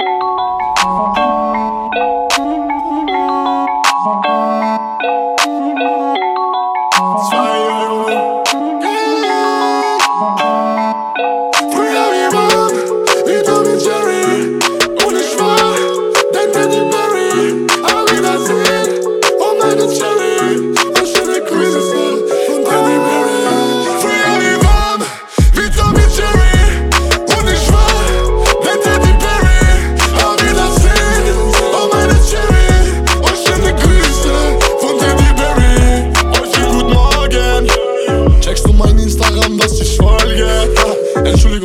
you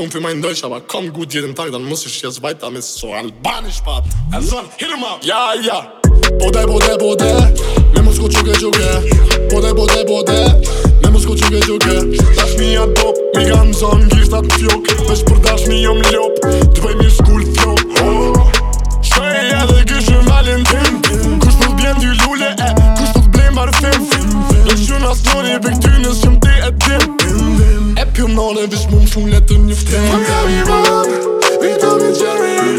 Zoom für meinen Deutsch, aber komm gut jeden Tag, dann muss ich jetzt weiter mit so albanisch Part. Also, hit him up. Ja, ja. Bode, bode, bode. Ne muss gut juge, juge. Bode, bode, bode. Ne muss gut juge, juge. Das mir dop, mir ganz am Gesicht hat Flug. Was bordas mir um Lob. banone Vish më më shumë letë një fëtë Më kam i bëmë, vitamin qërinë